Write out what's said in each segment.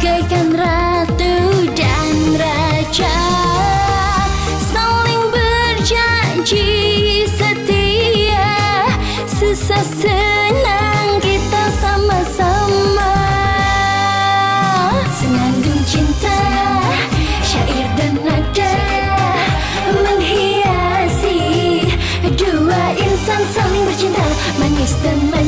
bagaikan ratu dan raja. Saling berjanji setia susah senang kita sama-sama. Senandung cinta syair dan nada menghiasi dua insan saling bercinta manis dan manis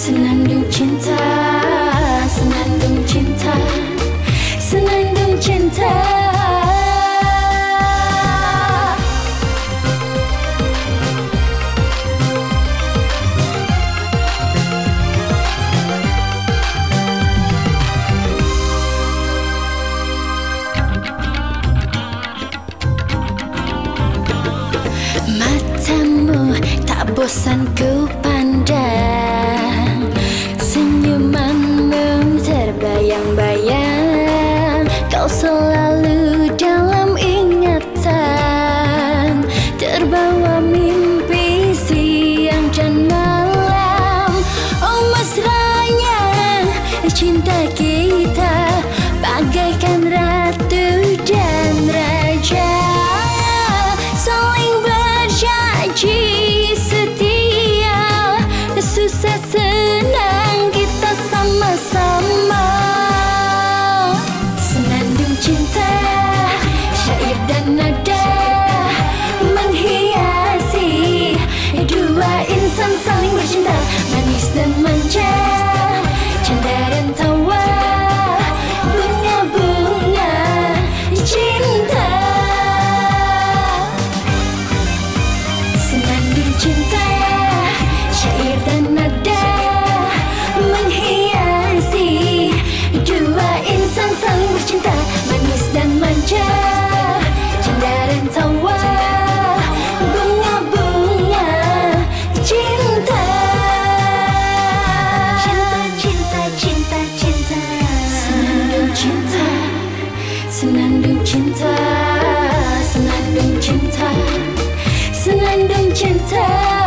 Senandung cinta Senandung cinta Senandung cinta. Matamu tak bosan ku pandang Kau selalu dalam ingatan Terbawa mimpi siang dan malam. Oh mesranya cinta kita Senandung cinta Senandung cinta Senandung cinta